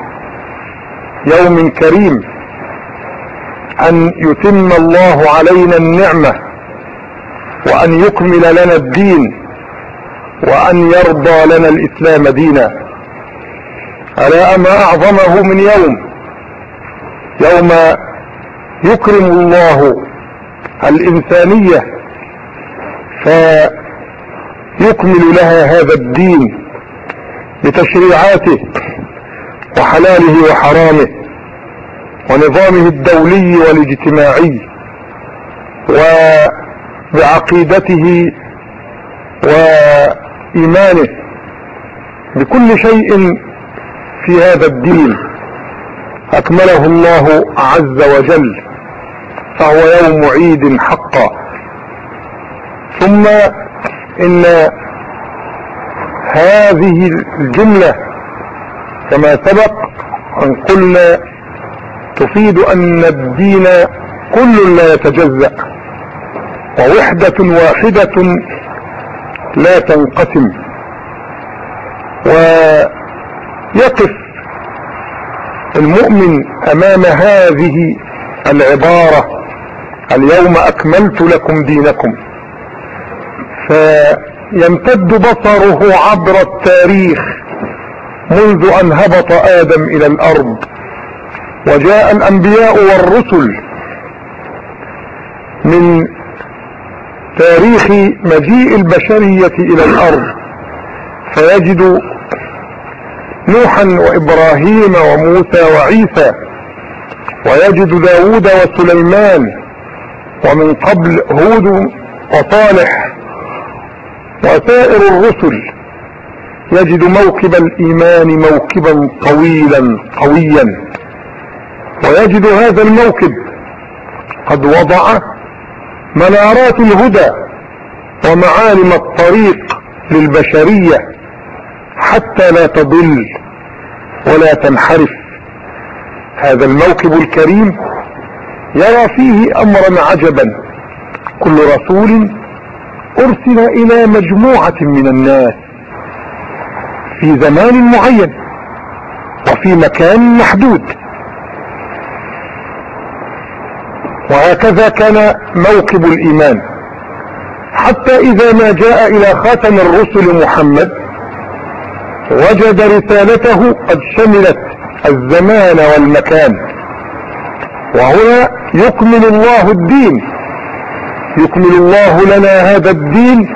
يوم كريم أن يتم الله علينا النعمة وأن يكمل لنا الدين وأن يرضى لنا الإسلام دينا. ألا ما أعظمه من يوم يوم يكرم الله الإنسانية فيكمل لها هذا الدين بتشريعاته وحلاله وحرامه ونظامه الدولي والاجتماعي وبعقيدته وإيمانه بكل شيء في هذا الدين. أكمله الله عز وجل فهو يوم عيد حقا. ثم إن هذه الجملة كما سبق أن قلنا تفيد أن الدين كل لا يتجزأ ووحدة واحدة لا تنقسم ويقف المؤمن أمام هذه العبارة اليوم أكملت لكم دينكم. فيمتد بصره عبر التاريخ منذ أن هبط آدم إلى الأرض وجاء الأنبياء والرسل من تاريخ مجيء البشرية إلى الأرض. فيجد نوحا وإبراهيم وموسى وعيسى ويجد داود وسليمان ومن قبل هود وصالح وسائر الرسل يجد موكب الإيمان موكبا طويلا قويا ويجد هذا الموكب قد وضع منارات الهدى ومعالم الطريق للبشرية. حتى لا تضل ولا تنحرف. هذا الموكب الكريم يرى فيه أمرا عجبا. كل رسول أرسل إلى مجموعة من الناس في زمان معين وفي مكان محدود. وهكذا كان موكب الإيمان. حتى إذا ما جاء إلى خاتم الرسل محمد وجد رسالته قد شملت الزمان والمكان. وهنا يكمل الله الدين. يكمل الله لنا هذا الدين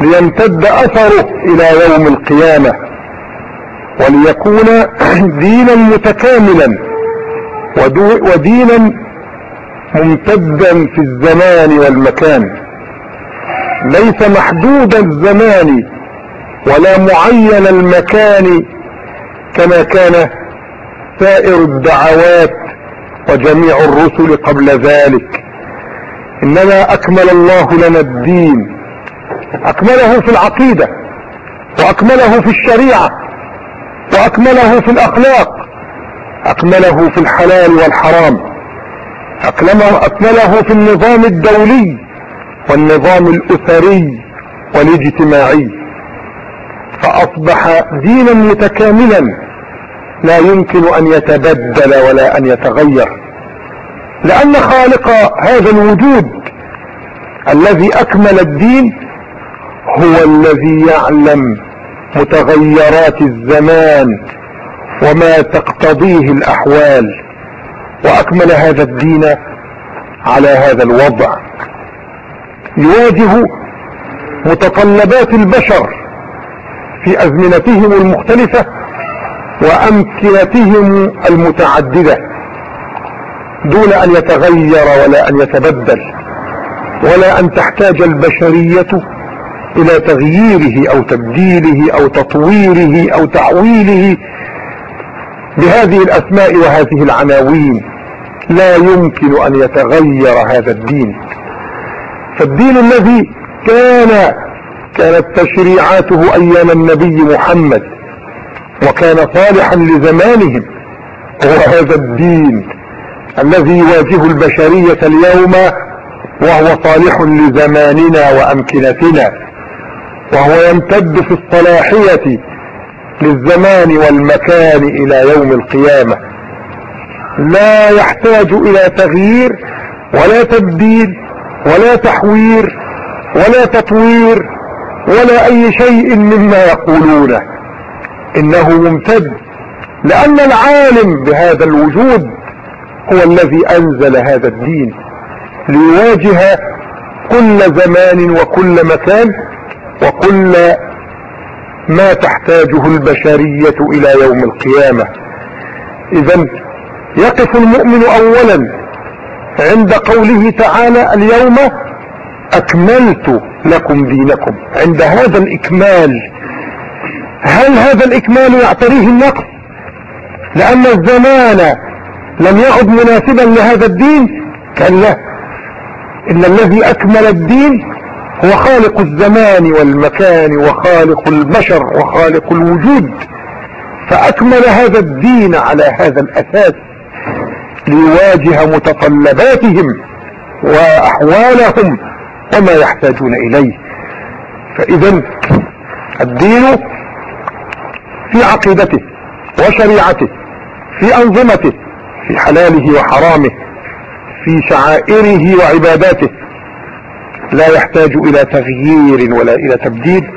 ليمتد أثره إلى يوم القيامة. وليكون دينا متكاملا ودينا ممتدا في الزمان والمكان. ليس محدود الزمان ولا معين المكان كما كان سائر الدعوات وجميع الرسل قبل ذلك. إنما أكمل الله لنا الدين. أكمله في العقيدة وأكمله في الشريعة وأكمله في الأخلاق أكمله في الحلال والحرام أكمله في النظام الدولي والنظام الأسري والاجتماعي. فأصبح دينا متكاملا لا يمكن أن يتبدل ولا أن يتغير. لأن خالق هذا الوجود الذي أكمل الدين هو الذي يعلم متغيرات الزمان وما تقتضيه الأحوال وأكمل هذا الدين على هذا الوضع. يواجه متطلبات البشر في أزمنتهم المختلفة وأمكنتهم المتعددة دون أن يتغير ولا أن يتبدل ولا أن تحتاج البشرية إلى تغييره أو تبديله أو تطويره أو تعويله بهذه الأسماء وهذه العناوين. لا يمكن أن يتغير هذا الدين. فالدين الذي كان كانت تشريعاته أيام النبي محمد وكان صالحا لزمانهم هو هذا الدين الذي يواجه البشرية اليوم وهو صالح لزماننا وأمكنتنا وهو يمتد في الصلاحية للزمان والمكان إلى يوم القيامة. لا يحتاج إلى تغيير ولا تبديل ولا تحوير ولا تطوير ولا أي شيء مما يقولونه. إنه ممتد لأن العالم بهذا الوجود هو الذي أنزل هذا الدين ليواجه كل زمان وكل مكان وكل ما تحتاجه البشرية إلى يوم القيامة. اذا يقف المؤمن اولا عند قوله تعالى اليوم أكملت لكم دينكم. عند هذا الإكمال هل هذا الإكمال يعتريه النقص لأن الزمان لم يعد مناسبا لهذا الدين؟ كلا. إن الذي أكمل الدين هو خالق الزمان والمكان وخالق البشر وخالق الوجود. فأكمل هذا الدين على هذا الأساس ليواجه متطلباتهم وأحوالهم وما يحتاجون إليه. فاذا الدين في عقيدته وشريعته في أنظمته في حلاله وحرامه في شعائره وعباداته. لا يحتاج إلى تغيير ولا إلى تبديل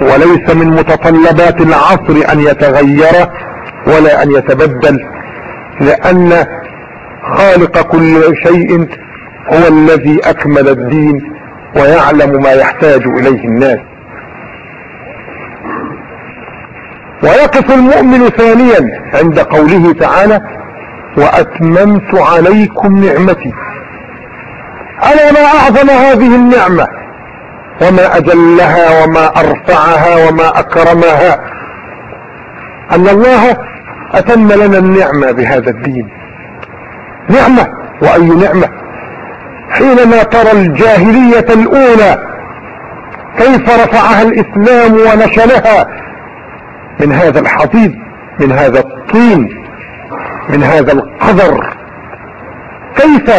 وليس من متطلبات العصر أن يتغير ولا أن يتبدل لأن خالق كل شيء هو الذي أكمل الدين. ويعلم ما يحتاج إليه الناس. ويقف المؤمن ثانيا عند قوله تعالى وأتممت عليكم نعمتي. ألا ما أعظم هذه النعمة؟ وما أجلها وما أرفعها وما أكرمها. أن الله أتم لنا النعمة بهذا الدين. نعمة وأي نعمة؟ حينما ترى الجاهلية الأولى كيف رفعها الإسلام ونشلها من هذا الحضيض من هذا الطين من هذا القذر. كيف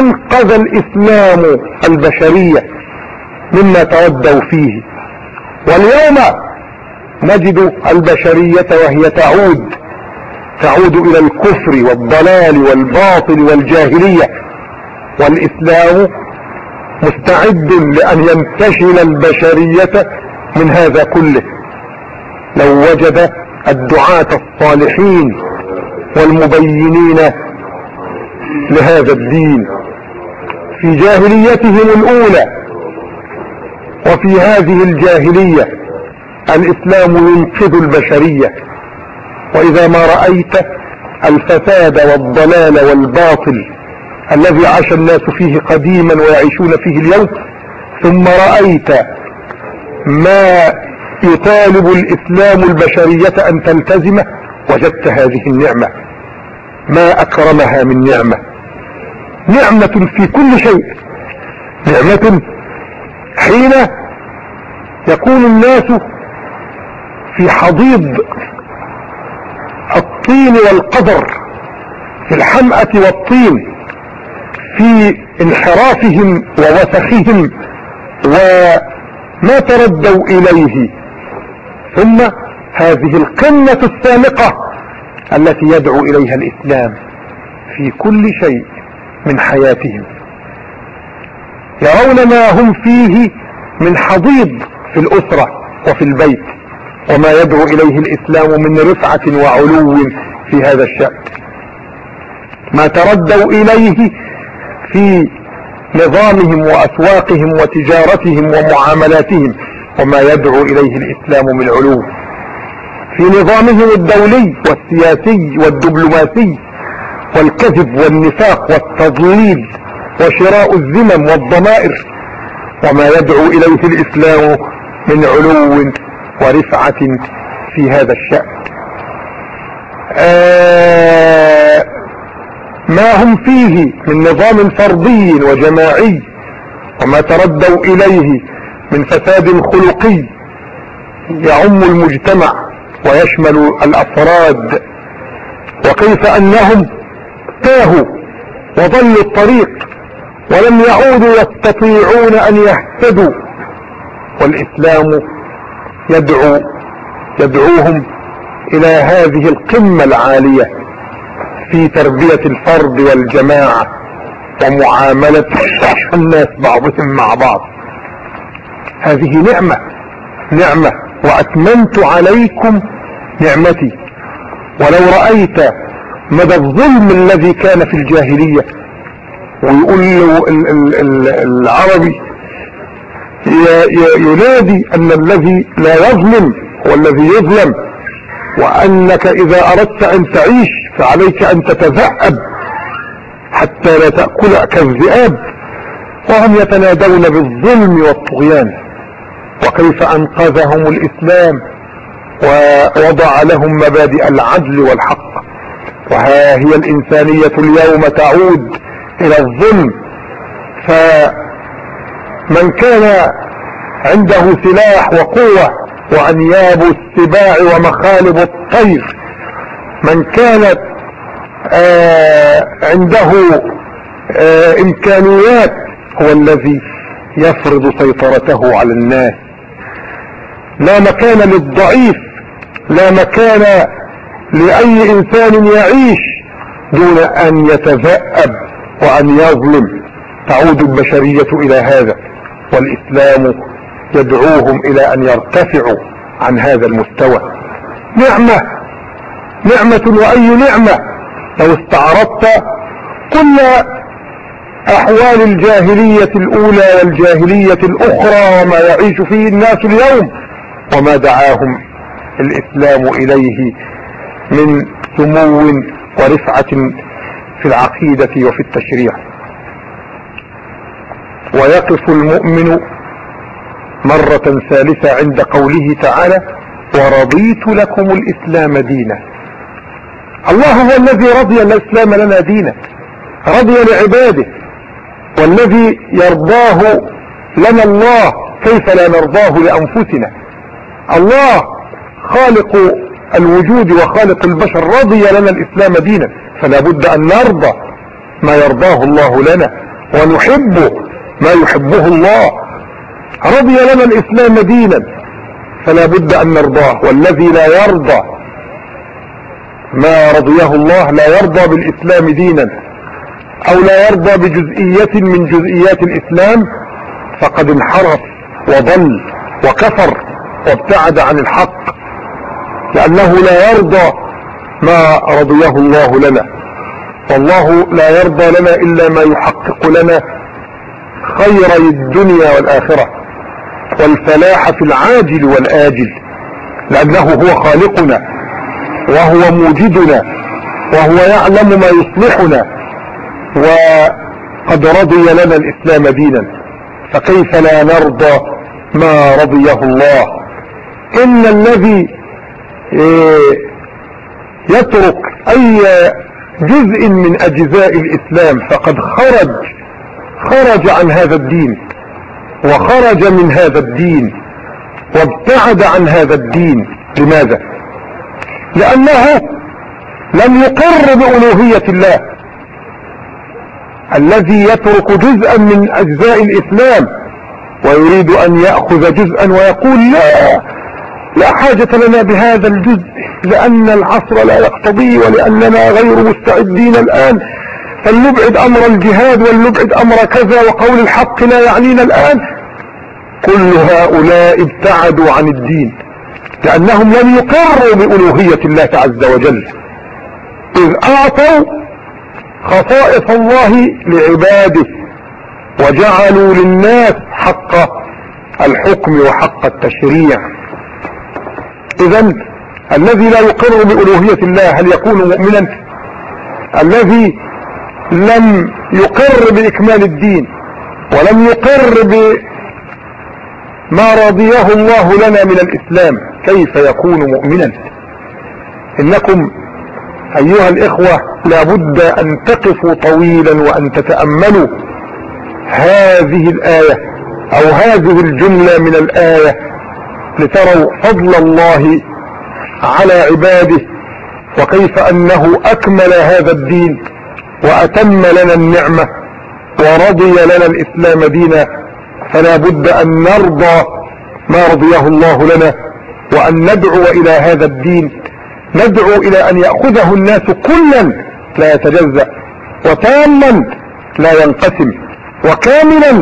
أنقذ الإسلام البشرية مما تودوا فيه؟ واليوم نجد البشرية وهي تعود تعود إلى الكفر والضلال والباطل والجاهلية. والإسلام مستعد لأن ينتشل البشرية من هذا كله. لو وجد الدعاة الصالحين والمبينين لهذا الدين في جاهليتهم الأولى وفي هذه الجاهلية الإسلام ينقذ البشرية. وإذا ما رأيت الفساد والضلال والباطل الذي عاش الناس فيه قديما ويعيشون فيه اليوم ثم رأيت ما يطالب الإسلام البشرية أن تلتزمه وجدت هذه النعمة. ما أكرمها من نعمة. نعمة في كل شيء. نعمة حين يكون الناس في حضيض الطين والقدر في الحمأة والطين. في انحرافهم ووسخهم وما تردوا إليه. ثم هذه القمة السامقة التي يدعو إليها الإسلام في كل شيء من حياتهم. يرون ما هم فيه من حضيض في الأسرة وفي البيت وما يدعو إليه الإسلام من رفعة وعلو في هذا الشأن. ما تردوا إليه في نظامهم وأسواقهم وتجارتهم ومعاملاتهم وما يدعو إليه الإسلام من علو في نظامهم الدولي والسياسي والدبلوماسي والكذب والنفاق والتضليل وشراء الذمم والضمائر وما يدعو إليه الإسلام من علو ورفعة في هذا الشأن. آه ما هم فيه من نظام فردي وجماعي وما تردوا إليه من فساد خلقي يعم المجتمع ويشمل الأفراد. وكيف أنهم تاهوا وضلوا الطريق ولم يعودوا يستطيعون أن يهتدوا. والإسلام يدعو يدعوهم إلى هذه القمة العالية. في تربية الفرد والجماعة ومعاملة الناس بعضهم مع بعض. هذه نعمة نعمة وأتممت عليكم نعمتي. ولو رأيت مدى الظلم الذي كان في الجاهلية ويقول له العربي ينادي أن الذي لا يظلم هو الذي يظلم. وأنك إذا أردت أن تعيش فعليك أن تتذأب حتى لا تأكلك الذئاب وهم يتنادون بالظلم والطغيان وكيف أنقذهم الإسلام ووضع لهم مبادئ العدل والحق. وها هي الإنسانية اليوم تعود إلى الظلم. فمن كان عنده سلاح وقوة وأنياب السباع ومخالب الطير. من كانت آه عنده آه إمكانيات هو الذي يفرض سيطرته على الناس. لا مكان للضعيف لا مكان لأي إنسان يعيش دون أن يتذأب وأن يظلم. تعود البشرية إلى هذا والإسلام يدعوهم إلى أن يرتفعوا عن هذا المستوى. نعمة. نعمة وأي نعمة؟ لو استعرضت كل أحوال الجاهلية الأولى والجاهلية الأخرى وما يعيش فيه الناس اليوم وما دعاهم الإسلام إليه من سمو ورفعة في العقيدة وفي التشريع. ويقف المؤمن مرة ثالثة عند قوله تعالى ورضيت لكم الإسلام دينا. الله هو الذي رضي الإسلام لنا دينا رضي لعباده والذي يرضاه لنا الله كيف لا نرضاه لأنفسنا. الله خالق الوجود وخالق البشر رضي لنا الإسلام دينا فلا بد أن نرضى ما يرضاه الله لنا ونحب ما يحبه الله. رضي لنا الإسلام دينا فلا بد أن نرضاه والذي لا يرضى ما رضيه الله لا يرضى بالإسلام دينا أو لا يرضى بجزئية من جزئيات الإسلام فقد انحرف وضل وكفر وابتعد عن الحق لأنه لا يرضى ما رضيه الله لنا والله لا يرضى لنا إلا ما يحقق لنا خيري الدنيا والآخرة والفلاح في العاجل والآجل لأنه هو خالقنا وهو موجدنا وهو يعلم ما يصلحنا وقد رضي لنا الإسلام دينا فكيف لا نرضى ما رضيه الله؟ إن الذي إيه، يترك أي جزء من أجزاء الإسلام فقد خرج خرج عن هذا الدين وخرج من هذا الدين وابتعد عن هذا الدين. لماذا؟ لأنه لم يقر بألوهية الله الذي يترك جزءا من أجزاء الإسلام ويريد أن يأخذ جزءا ويقول لا لا حاجة لنا بهذا الجزء لأن العصر لا يقتضي ولأننا غير مستعدين الآن. فلنبعد أمر الجهاد ولنبعد أمر كذا وقول الحق لا يعنينا الآن. كل هؤلاء ابتعدوا عن الدين لأنهم لم يقروا بألوهية الله عز وجل. إذ أعطوا خصائص الله لعباده وجعلوا للناس حق الحكم وحق التشريع. اذا الذي لا يقر بألوهية الله هل يكون مؤمنا؟ الذي لم يقر بإكمال الدين ولم يقر بما رضيه الله لنا من الإسلام. كيف يكون مؤمنا؟ إنكم أيها الإخوة لابد أن تقفوا طويلا وأن تتأملوا هذه الآية أو هذه الجملة من الآية لتروا فضل الله على عباده وكيف أنه أكمل هذا الدين. وأتم لنا النعمة ورضي لنا الإسلام دينا فلا بد أن نرضى ما رضيه الله لنا وأن ندعو إلى هذا الدين. ندعو إلى أن يأخذه الناس كلا لا يتجزأ وتاما لا ينقسم وكاملا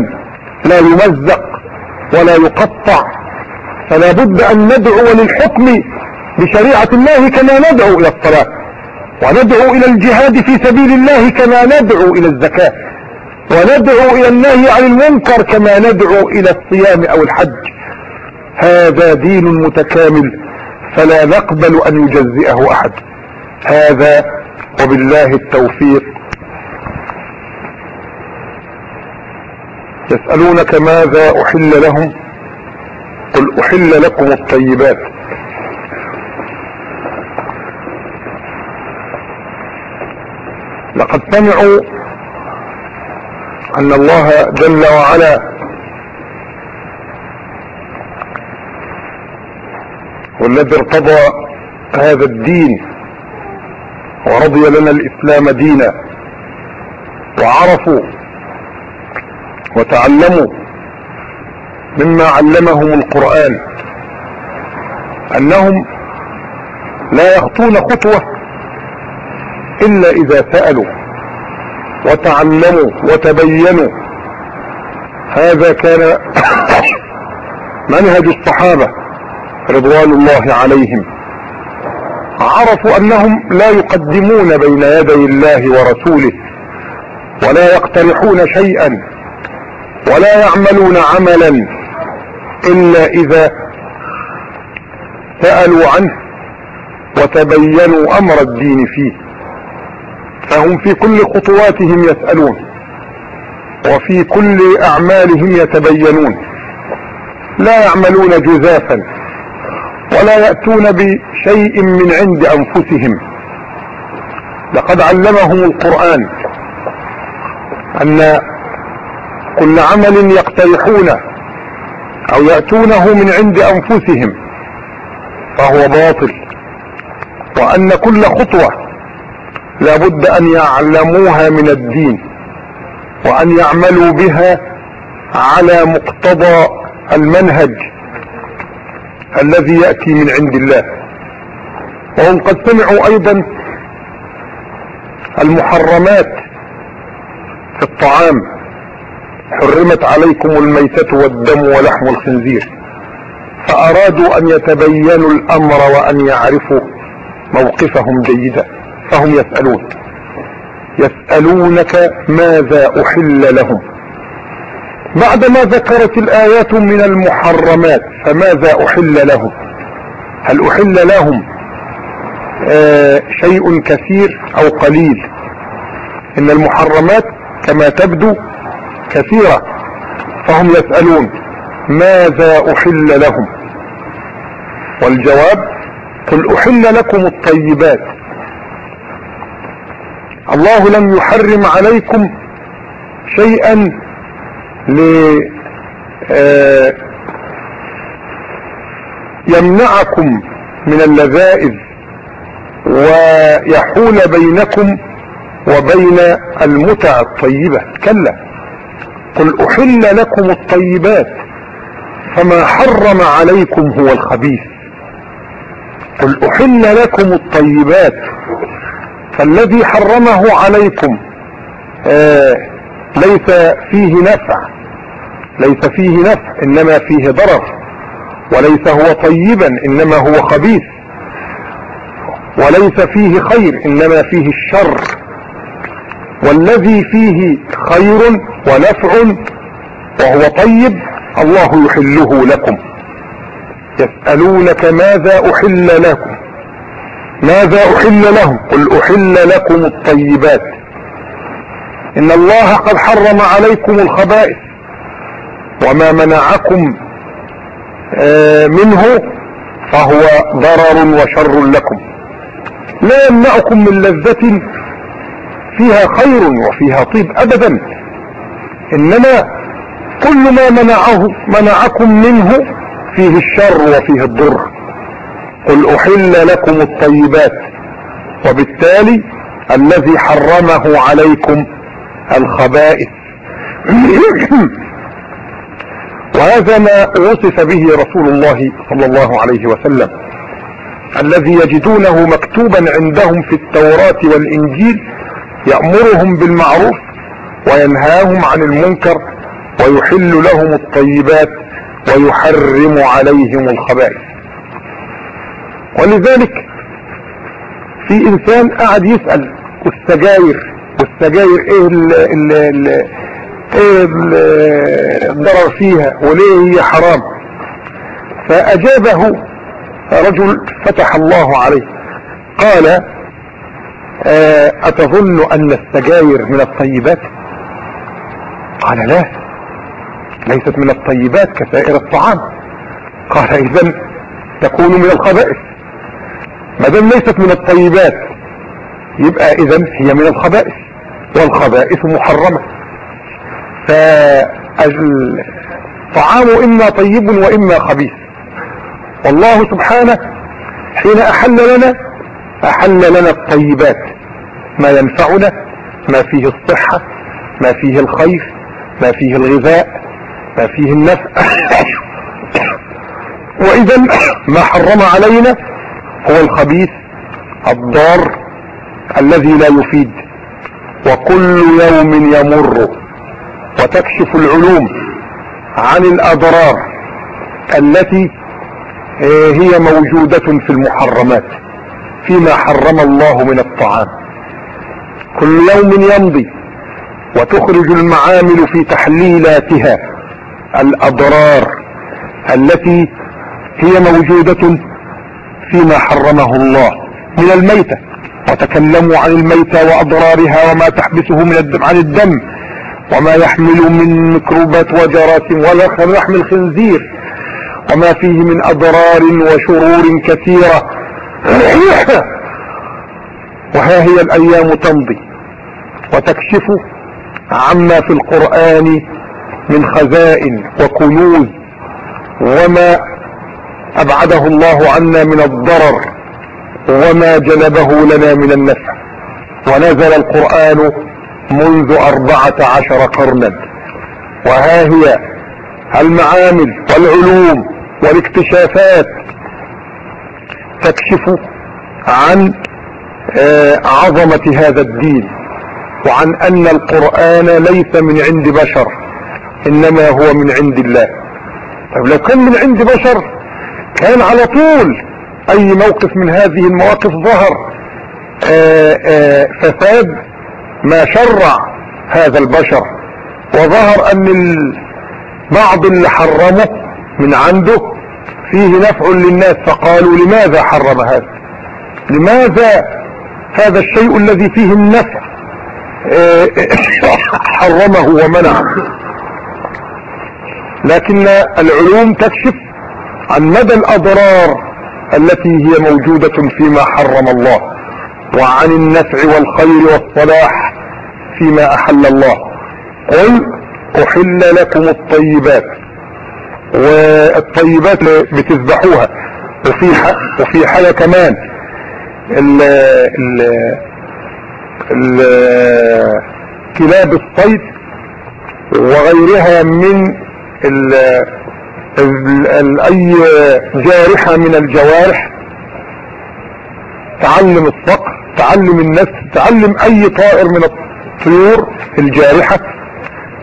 لا يمزق ولا يقطع. فلا بد أن ندعو للحكم بشريعة الله كما ندعو إلى الصلاة. وندعو إلى الجهاد في سبيل الله كما ندعو إلى الزكاة وندعو إلى النهي عن المنكر كما ندعو إلى الصيام أو الحج. هذا دين متكامل فلا نقبل أن يجزئه أحد. هذا وبالله التوفيق. يسألونك ماذا أحل لهم؟ قل أحل لكم الطيبات. لقد سمعوا أن الله جل وعلا والذي ارتضى هذا الدين ورضي لنا الإسلام دينا وعرفوا وتعلموا مما علمهم القرآن أنهم لا يخطون خطوة إلا إذا سألوا. وتعلموا وتبينوا. هذا كان منهج الصحابة رضوان الله عليهم. عرفوا أنهم لا يقدمون بين يدي الله ورسوله ولا يقترحون شيئا ولا يعملون عملا إلا إذا سألوا عنه وتبينوا أمر الدين فيه. فهم في كل خطواتهم يسألون وفي كل أعمالهم يتبينون. لا يعملون جزافا ولا يأتون بشيء من عند أنفسهم. لقد علمهم القرآن أن كل عمل يقترحونه أو يأتونه من عند أنفسهم فهو باطل وأن كل خطوة لابد أن يعلموها من الدين وأن يعملوا بها على مقتضى المنهج الذي يأتي من عند الله. وهم قد سمعوا أيضا المحرمات في الطعام. حرمت عليكم الميتة والدم ولحم الخنزير. فأرادوا أن يتبينوا الأمر وأن يعرفوا موقفهم جيدا. فهم يسألون. يسألونك ماذا أحل لهم. بعدما ذكرت الآيات من المحرمات فماذا أحل لهم؟ هل أحل لهم آه شيء كثير أو قليل؟ إن المحرمات كما تبدو كثيرة. فهم يسألون ماذا أحل لهم؟ والجواب قل أحل لكم الطيبات. الله لم يحرم عليكم شيئا آه، يمنعكم من اللذائذ ويحول بينكم وبين المتع الطيبة. كلا. قل أحل لكم الطيبات فما حرم عليكم هو الخبيث. قل أحل لكم الطيبات فالذي حرمه عليكم آه ليس فيه نفع ليس فيه نفع إنما فيه ضرر وليس هو طيبا إنما هو خبيث وليس فيه خير إنما فيه الشر. والذي فيه خير ونفع وهو طيب الله يحله لكم. يسألونك ماذا أحل لكم؟ ماذا أحل لهم؟ قل أحل لكم الطيبات. إن الله قد حرم عليكم الخبائث وما منعكم آه، منه فهو ضرر وشر لكم. لا يمنعكم من لذة فيها خير وفيها طيب أبدا. إنما كل ما منعه منعكم منه فيه الشر وفيه الضر. قل احل لكم الطيبات وبالتالي الذي حرمه عليكم الخبائث وهذا ما وصف به رسول الله صلى الله عليه وسلم الذي يجدونه مكتوبا عندهم في التوراة والانجيل يأمرهم بالمعروف وينهاهم عن المنكر ويحل لهم الطيبات ويحرم عليهم الخبائث ولذلك في إنسان قاعد يسأل والسجاير والسجاير إيه ال ال ال إيه الضرر فيها وليه هي حرام؟ فأجابه رجل فتح الله عليه قال آه، أتظن أن السجاير من الطيبات؟ قال لا ليست من الطيبات كسائر الطعام. قال اذا تكون من الخبائث. ما دام ليست من الطيبات يبقى اذا هي من الخبائث والخبائث محرمة. فالطعام إما طيب وإما خبيث. والله سبحانه حين أحل لنا أحل لنا الطيبات ما ينفعنا ما فيه الصحة ما فيه الخير ما فيه الغذاء ما فيه النفع. واذا ما حرم علينا هو الخبيث الضار الذي لا يفيد وكل يوم يمر وتكشف العلوم عن الأضرار التي آه، هي موجودة في المحرمات فيما حرم الله من الطعام. كل يوم يمضي وتخرج المعامل في تحليلاتها الأضرار التي هي موجودة فيما حرمه الله من الميتة. وتكلموا عن الميتة وأضرارها وما تحبسه من الدم عن الدم وما يحمل من ميكروبات وجراثيم ولا لحم الخنزير وما فيه من أضرار وشرور كثيرة. وها هي الأيام تمضي. وتكشف عما في القرآن من خزائن وكنوز وما أبعده الله عنا من الضرر وما جلبه لنا من النفع. ونزل القرآن منذ أربعة عشر قرنا. وها هي المعامل والعلوم والاكتشافات تكشف عن آه، عظمة هذا الدين وعن أن القرآن ليس من عند بشر إنما هو من عند الله. طيب لو كان من عند بشر كان على طول أي موقف من هذه المواقف ظهر. آآ آآ فساد ما شرع هذا البشر. وظهر أن بعض اللي حرمه من عنده فيه نفع للناس. فقالوا لماذا حرم هذا؟ لماذا هذا الشيء الذي فيه النفع؟ حرمه ومنعه. لكن العلوم تكشف عن مدى الأضرار التي هي موجودة فيما حرم الله وعن النفع والخير والصلاح فيما أحل الله. قل أحل لكم الطيبات. والطيبات بتذبحوها. وفي وفي حاجة كمان. ال ال كلاب الصيد وغيرها من ال ال أي جارحة من الجوارح. تعلم الصقر تعلم النفس تعلم أي طائر من الطيور الجارحة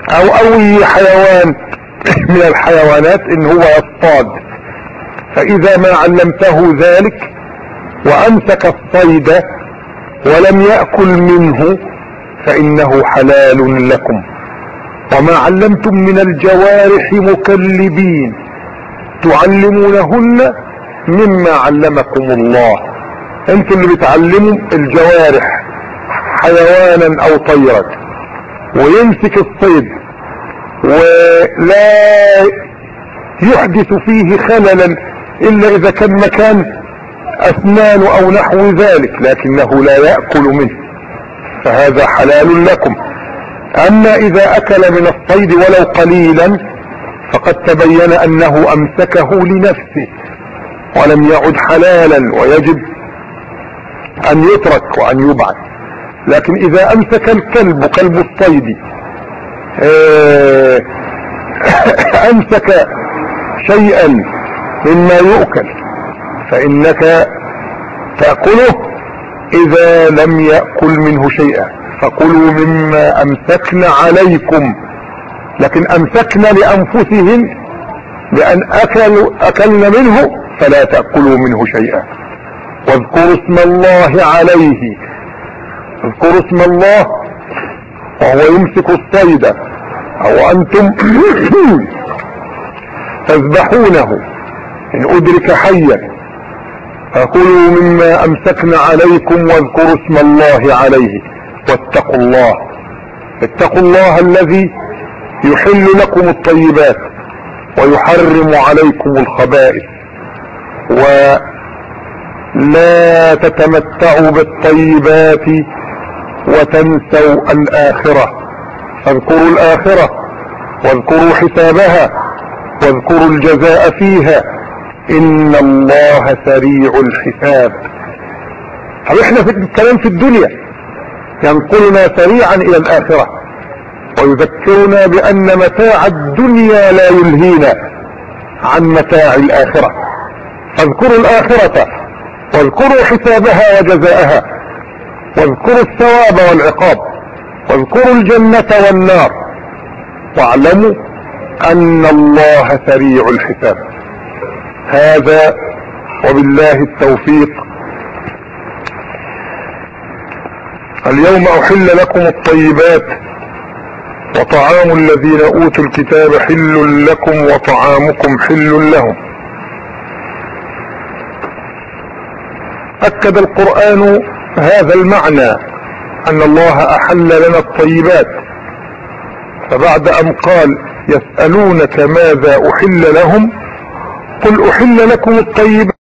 أو أي حيوان من الحيوانات إن هو يصطاد. فإذا ما علمته ذلك وأمسك الصيد ولم يأكل منه فإنه حلال لكم. وما علمتم من الجوارح مكلبين تعلمونهن مما علمكم الله. أنتوا اللي بتعلموا الجوارح حيوانا أو طيرا ويمسك الصيد ولا يحدث فيه خللا إلا إذا كان مكان اسنان أو نحو ذلك لكنه لا يأكل منه فهذا حلال لكم. أما إذا أكل من الصيد ولو قليلا فقد تبين أنه أمسكه لنفسه ولم يعد حلالا ويجب أن يترك وأن يبعد. لكن إذا أمسك الكلب كلب الصيد آه، أمسك شيئا مما يؤكل فإنك تأكله إذا لم يأكل منه شيئا. فكلوا مما أمسكن عليكم. لكن أمسكن لانفسهم بان اكلوا اكلنا منه فلا تأكلوا منه شيئا. واذكروا اسم الله عليه. اذكروا اسم الله وهو يمسك الصيد. أو أنتم تذبحونه. إن أدرك حيا. فكلوا مما أمسكن عليكم واذكروا اسم الله عليه. واتقوا الله. اتقوا الله الذي يحل لكم الطيبات ويحرم عليكم الخبائث. ولا تتمتعوا بالطيبات وتنسوا الآخرة. فاذكروا الآخرة واذكروا حسابها واذكروا الجزاء فيها. إن الله سريع الحساب. طب إحنا في الكلام في الدنيا ينقلنا سريعا إلى الآخرة ويذكرنا بأن متاع الدنيا لا يلهينا عن متاع الآخرة. فاذكروا الآخرة واذكروا حسابها وجزاءها واذكروا الثواب والعقاب واذكروا الجنة والنار. واعلموا أن الله سريع الحساب. هذا وبالله التوفيق اليوم أحل لكم الطيبات وطعام الذين أوتوا الكتاب حل لكم وطعامكم حل لهم. أكد القرآن هذا المعنى أن الله أحل لنا الطيبات. فبعد أن قال يسألونك ماذا أحل لهم قل أحل لكم الطيبات.